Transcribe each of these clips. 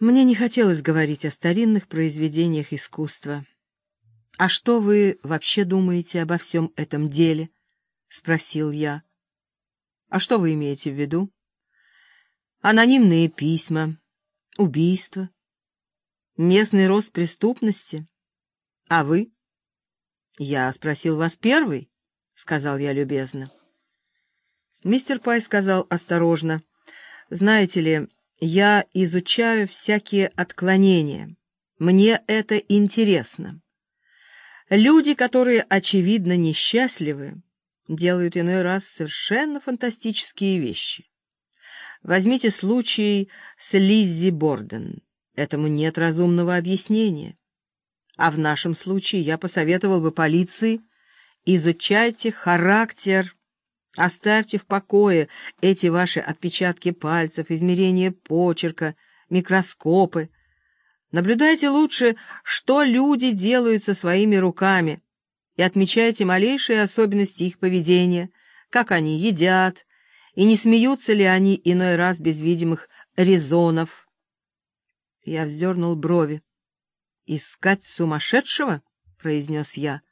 Мне не хотелось говорить о старинных произведениях искусства. «А что вы вообще думаете обо всем этом деле?» — спросил я. «А что вы имеете в виду?» «Анонимные письма, убийства, местный рост преступности. А вы?» «Я спросил вас первый», — сказал я любезно. Мистер Пай сказал осторожно. «Знаете ли, я изучаю всякие отклонения. Мне это интересно. Люди, которые, очевидно, несчастливы, делают иной раз совершенно фантастические вещи. Возьмите случай с Лиззи Борден. Этому нет разумного объяснения. А в нашем случае я посоветовал бы полиции изучайте характер Оставьте в покое эти ваши отпечатки пальцев, измерения почерка, микроскопы. Наблюдайте лучше, что люди делают со своими руками, и отмечайте малейшие особенности их поведения, как они едят, и не смеются ли они иной раз без видимых резонов. Я вздернул брови. «Искать сумасшедшего?» — произнес я.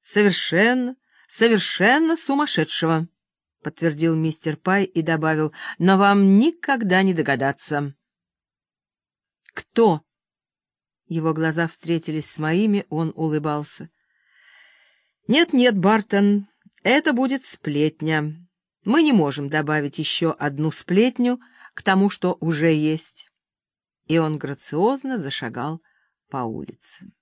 «Совершенно» совершенно сумасшедшего, — подтвердил мистер Пай и добавил, — но вам никогда не догадаться. — Кто? Его глаза встретились с моими, он улыбался. «Нет-нет, Бартон, это будет сплетня. Мы не можем добавить еще одну сплетню к тому, что уже есть». И он грациозно зашагал по улице.